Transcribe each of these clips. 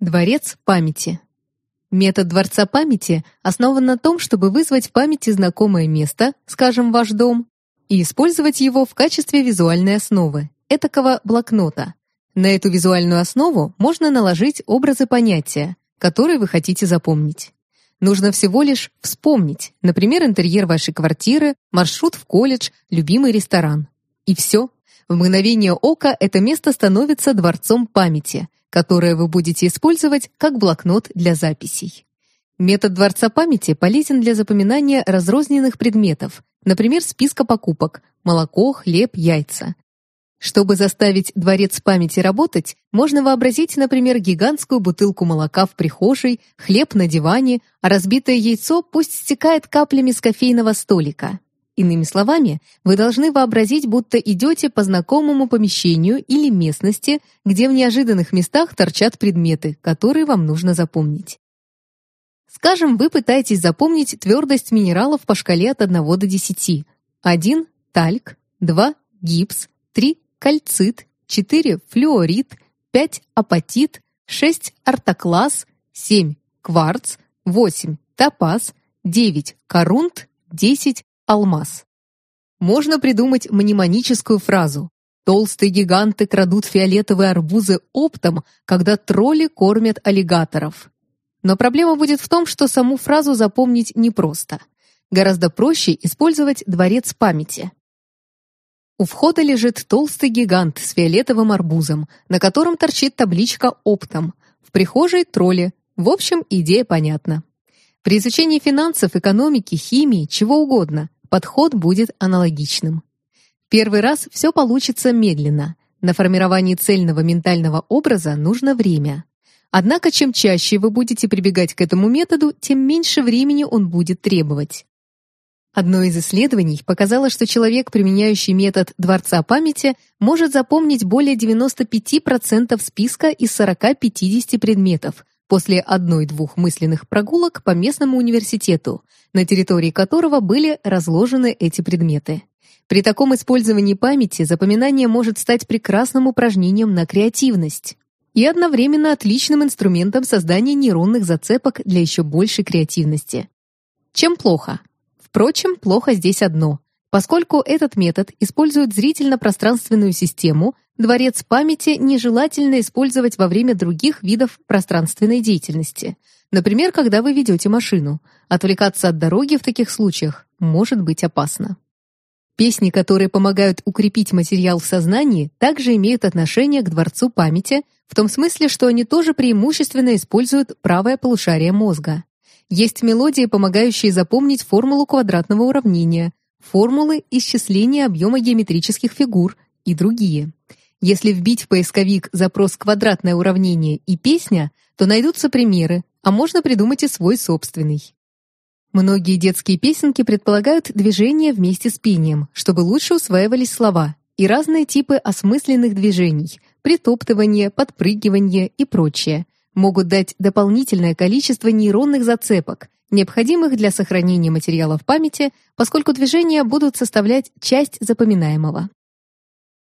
Дворец памяти. Метод дворца памяти основан на том, чтобы вызвать в памяти знакомое место, скажем, ваш дом, и использовать его в качестве визуальной основы, этакого блокнота. На эту визуальную основу можно наложить образы понятия, которые вы хотите запомнить. Нужно всего лишь вспомнить, например, интерьер вашей квартиры, маршрут в колледж, любимый ресторан. И все. В мгновение ока это место становится дворцом памяти, которое вы будете использовать как блокнот для записей. Метод дворца памяти полезен для запоминания разрозненных предметов, например, списка покупок – молоко, хлеб, яйца. Чтобы заставить дворец памяти работать, можно вообразить, например, гигантскую бутылку молока в прихожей, хлеб на диване, а разбитое яйцо пусть стекает каплями с кофейного столика. Иными словами, вы должны вообразить, будто идете по знакомому помещению или местности, где в неожиданных местах торчат предметы, которые вам нужно запомнить. Скажем, вы пытаетесь запомнить твердость минералов по шкале от 1 до 10. 1 – тальк, 2 – гипс, 3 – кальцит, 4 – флюорит, 5 – апатит, 6 – ортоклаз, 7 – кварц, 8 – топаз, 9 – корунт, 10 алмаз. Можно придумать мнемоническую фразу «Толстые гиганты крадут фиолетовые арбузы оптом, когда тролли кормят аллигаторов». Но проблема будет в том, что саму фразу запомнить непросто. Гораздо проще использовать дворец памяти. У входа лежит толстый гигант с фиолетовым арбузом, на котором торчит табличка «Оптом». В прихожей тролли. В общем, идея понятна. При изучении финансов, экономики, химии, чего угодно, подход будет аналогичным. Первый раз все получится медленно. На формирование цельного ментального образа нужно время. Однако, чем чаще вы будете прибегать к этому методу, тем меньше времени он будет требовать. Одно из исследований показало, что человек, применяющий метод дворца памяти, может запомнить более 95% списка из 40-50 предметов, после одной-двух мысленных прогулок по местному университету, на территории которого были разложены эти предметы. При таком использовании памяти запоминание может стать прекрасным упражнением на креативность и одновременно отличным инструментом создания нейронных зацепок для еще большей креативности. Чем плохо? Впрочем, плохо здесь одно. Поскольку этот метод использует зрительно-пространственную систему, дворец памяти нежелательно использовать во время других видов пространственной деятельности. Например, когда вы ведете машину. Отвлекаться от дороги в таких случаях может быть опасно. Песни, которые помогают укрепить материал в сознании, также имеют отношение к дворцу памяти, в том смысле, что они тоже преимущественно используют правое полушарие мозга. Есть мелодии, помогающие запомнить формулу квадратного уравнения, формулы исчисления объема геометрических фигур и другие. Если вбить в поисковик запрос «квадратное уравнение» и «песня», то найдутся примеры, а можно придумать и свой собственный. Многие детские песенки предполагают движение вместе с пением, чтобы лучше усваивались слова, и разные типы осмысленных движений – притоптывание, подпрыгивание и прочее – могут дать дополнительное количество нейронных зацепок, необходимых для сохранения материала в памяти, поскольку движения будут составлять часть запоминаемого.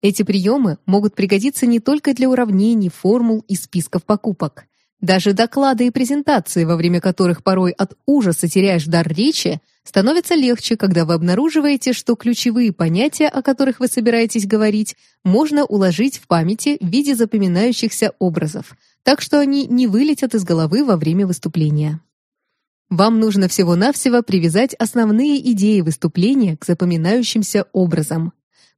Эти приемы могут пригодиться не только для уравнений, формул и списков покупок. Даже доклады и презентации, во время которых порой от ужаса теряешь дар речи, становится легче, когда вы обнаруживаете, что ключевые понятия, о которых вы собираетесь говорить, можно уложить в памяти в виде запоминающихся образов, так что они не вылетят из головы во время выступления. Вам нужно всего-навсего привязать основные идеи выступления к запоминающимся образам.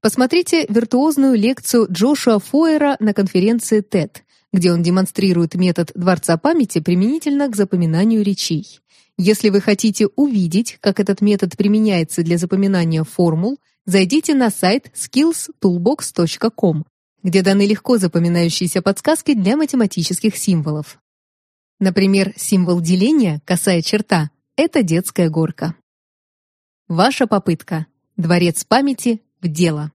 Посмотрите виртуозную лекцию Джошуа Фойера на конференции TED, где он демонстрирует метод дворца памяти применительно к запоминанию речей. Если вы хотите увидеть, как этот метод применяется для запоминания формул, зайдите на сайт skillstoolbox.com, где даны легко запоминающиеся подсказки для математических символов. Например, символ деления, косая черта, это детская горка. Ваша попытка. Дворец памяти в дело.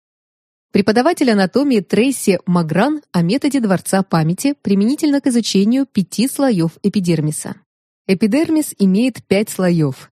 Преподаватель анатомии Трейси Магран о методе дворца памяти применительно к изучению пяти слоев эпидермиса. Эпидермис имеет пять слоев.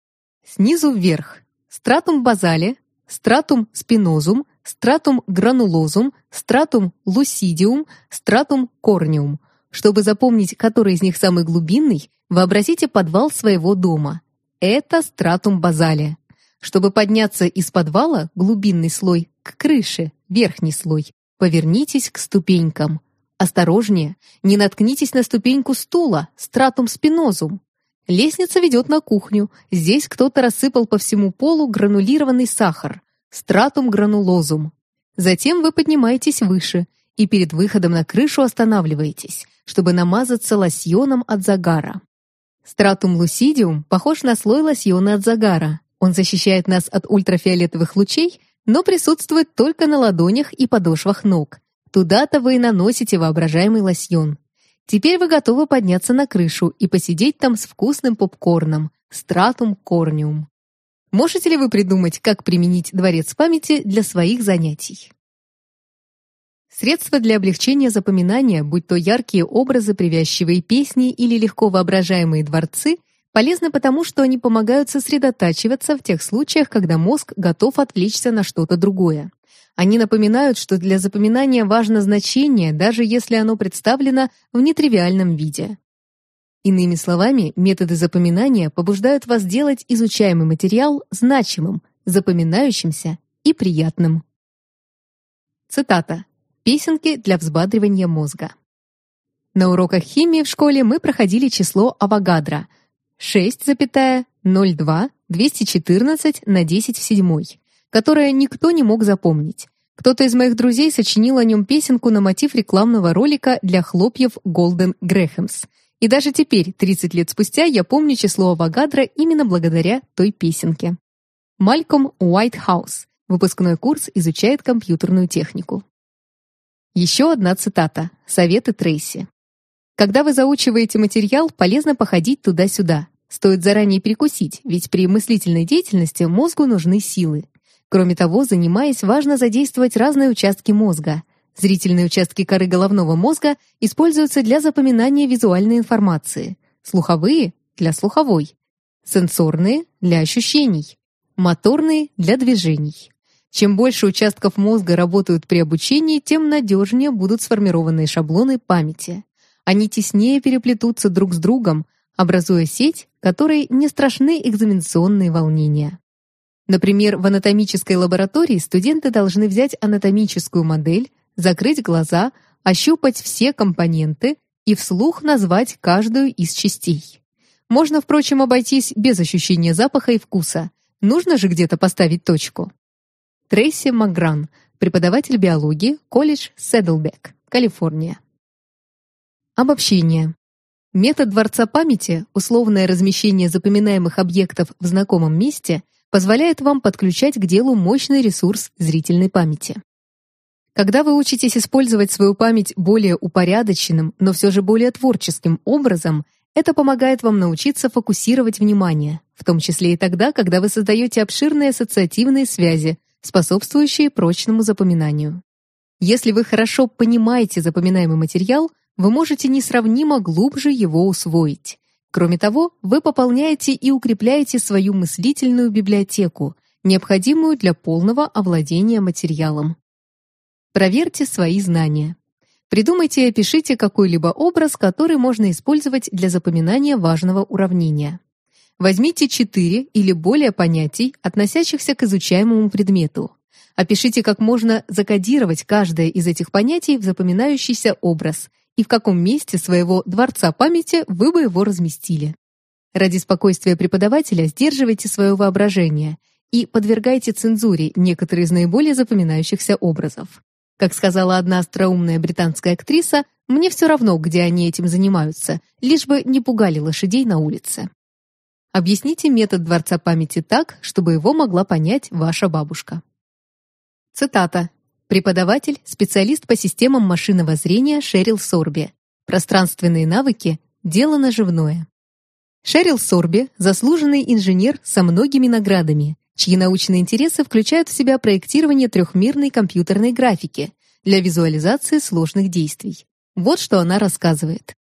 Снизу вверх. Стратум базале, стратум спинозум, стратум гранулозум, стратум лусидиум, стратум корниум – Чтобы запомнить, который из них самый глубинный, вообразите подвал своего дома. Это стратум базалия. Чтобы подняться из подвала, глубинный слой, к крыше, верхний слой, повернитесь к ступенькам. Осторожнее, не наткнитесь на ступеньку стула, стратум спинозум. Лестница ведет на кухню. Здесь кто-то рассыпал по всему полу гранулированный сахар, стратум гранулозум. Затем вы поднимаетесь выше и перед выходом на крышу останавливаетесь, чтобы намазаться лосьоном от загара. Стратум лусидиум похож на слой лосьона от загара. Он защищает нас от ультрафиолетовых лучей, но присутствует только на ладонях и подошвах ног. Туда-то вы и наносите воображаемый лосьон. Теперь вы готовы подняться на крышу и посидеть там с вкусным попкорном, стратум корниум. Можете ли вы придумать, как применить дворец памяти для своих занятий? Средства для облегчения запоминания, будь то яркие образы, привязчивые песни или легко воображаемые дворцы, полезны потому, что они помогают сосредотачиваться в тех случаях, когда мозг готов отвлечься на что-то другое. Они напоминают, что для запоминания важно значение, даже если оно представлено в нетривиальном виде. Иными словами, методы запоминания побуждают вас делать изучаемый материал значимым, запоминающимся и приятным. Цитата. Песенки для взбадривания мозга. На уроках химии в школе мы проходили число Авогадро 6,02-214 на 10 в седьмой, которое никто не мог запомнить. Кто-то из моих друзей сочинил о нем песенку на мотив рекламного ролика для хлопьев Golden Grahams – и даже теперь, 30 лет спустя, я помню число Авогадро именно благодаря той песенке. Мальком Уайтхаус. Выпускной курс изучает компьютерную технику. Еще одна цитата. Советы Трейси. Когда вы заучиваете материал, полезно походить туда-сюда. Стоит заранее перекусить, ведь при мыслительной деятельности мозгу нужны силы. Кроме того, занимаясь, важно задействовать разные участки мозга. Зрительные участки коры головного мозга используются для запоминания визуальной информации, слуховые — для слуховой, сенсорные — для ощущений, моторные — для движений. Чем больше участков мозга работают при обучении, тем надежнее будут сформированные шаблоны памяти. Они теснее переплетутся друг с другом, образуя сеть, которой не страшны экзаменационные волнения. Например, в анатомической лаборатории студенты должны взять анатомическую модель, закрыть глаза, ощупать все компоненты и вслух назвать каждую из частей. Можно, впрочем, обойтись без ощущения запаха и вкуса. Нужно же где-то поставить точку. Трейси Макгран, преподаватель биологии, колледж Седлбек, Калифорния. Обобщение. Метод дворца памяти, условное размещение запоминаемых объектов в знакомом месте, позволяет вам подключать к делу мощный ресурс зрительной памяти. Когда вы учитесь использовать свою память более упорядоченным, но все же более творческим образом, это помогает вам научиться фокусировать внимание, в том числе и тогда, когда вы создаете обширные ассоциативные связи, способствующие прочному запоминанию. Если вы хорошо понимаете запоминаемый материал, вы можете несравнимо глубже его усвоить. Кроме того, вы пополняете и укрепляете свою мыслительную библиотеку, необходимую для полного овладения материалом. Проверьте свои знания. Придумайте и опишите какой-либо образ, который можно использовать для запоминания важного уравнения. Возьмите четыре или более понятий, относящихся к изучаемому предмету. Опишите, как можно закодировать каждое из этих понятий в запоминающийся образ и в каком месте своего дворца памяти вы бы его разместили. Ради спокойствия преподавателя сдерживайте свое воображение и подвергайте цензуре некоторые из наиболее запоминающихся образов. Как сказала одна остроумная британская актриса, мне все равно, где они этим занимаются, лишь бы не пугали лошадей на улице. Объясните метод дворца памяти так, чтобы его могла понять ваша бабушка. Цитата. Преподаватель, специалист по системам машинного зрения Шерил Сорби. Пространственные навыки – дело наживное. Шерил Сорби – заслуженный инженер со многими наградами, чьи научные интересы включают в себя проектирование трехмерной компьютерной графики для визуализации сложных действий. Вот что она рассказывает.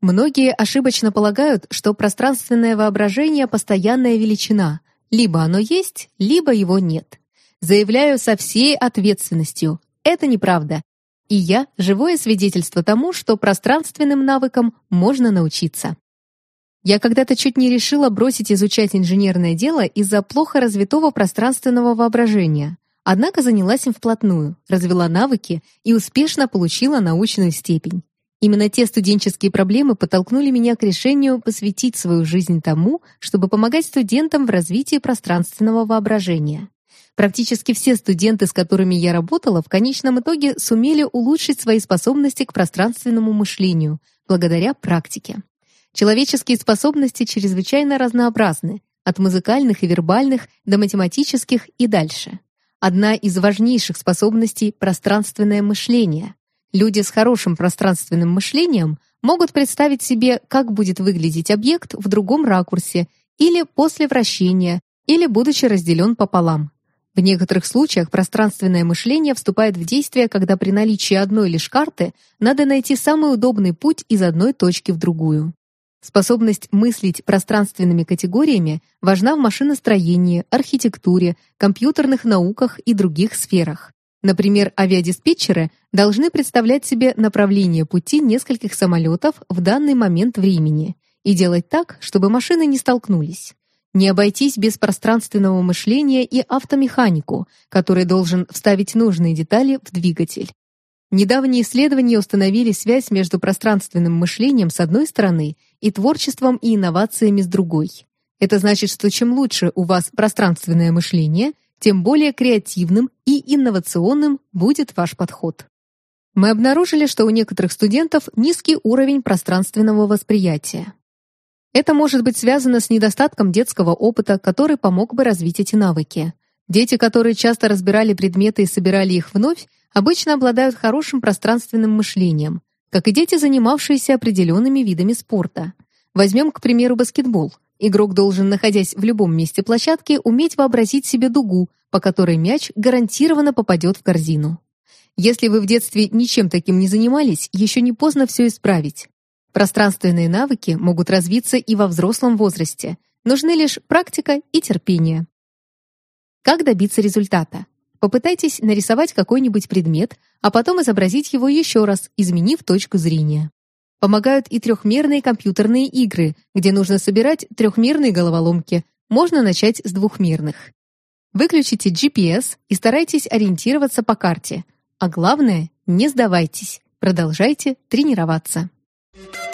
Многие ошибочно полагают, что пространственное воображение – постоянная величина. Либо оно есть, либо его нет. Заявляю со всей ответственностью. Это неправда. И я — живое свидетельство тому, что пространственным навыкам можно научиться. Я когда-то чуть не решила бросить изучать инженерное дело из-за плохо развитого пространственного воображения. Однако занялась им вплотную, развела навыки и успешно получила научную степень. Именно те студенческие проблемы подтолкнули меня к решению посвятить свою жизнь тому, чтобы помогать студентам в развитии пространственного воображения. Практически все студенты, с которыми я работала, в конечном итоге сумели улучшить свои способности к пространственному мышлению благодаря практике. Человеческие способности чрезвычайно разнообразны, от музыкальных и вербальных до математических и дальше. Одна из важнейших способностей — пространственное мышление. Люди с хорошим пространственным мышлением могут представить себе, как будет выглядеть объект в другом ракурсе или после вращения, или будучи разделен пополам. В некоторых случаях пространственное мышление вступает в действие, когда при наличии одной лишь карты надо найти самый удобный путь из одной точки в другую. Способность мыслить пространственными категориями важна в машиностроении, архитектуре, компьютерных науках и других сферах. Например, авиадиспетчеры должны представлять себе направление пути нескольких самолетов в данный момент времени и делать так, чтобы машины не столкнулись. Не обойтись без пространственного мышления и автомеханику, который должен вставить нужные детали в двигатель. Недавние исследования установили связь между пространственным мышлением с одной стороны и творчеством и инновациями с другой. Это значит, что чем лучше у вас пространственное мышление, тем более креативным и инновационным будет ваш подход. Мы обнаружили, что у некоторых студентов низкий уровень пространственного восприятия. Это может быть связано с недостатком детского опыта, который помог бы развить эти навыки. Дети, которые часто разбирали предметы и собирали их вновь, обычно обладают хорошим пространственным мышлением, как и дети, занимавшиеся определенными видами спорта. Возьмем, к примеру, баскетбол. Игрок должен, находясь в любом месте площадки, уметь вообразить себе дугу, по которой мяч гарантированно попадет в корзину. Если вы в детстве ничем таким не занимались, еще не поздно все исправить. Пространственные навыки могут развиться и во взрослом возрасте. Нужны лишь практика и терпение. Как добиться результата? Попытайтесь нарисовать какой-нибудь предмет, а потом изобразить его еще раз, изменив точку зрения. Помогают и трехмерные компьютерные игры, где нужно собирать трехмерные головоломки. Можно начать с двухмерных. Выключите GPS и старайтесь ориентироваться по карте. А главное, не сдавайтесь. Продолжайте тренироваться. Thank you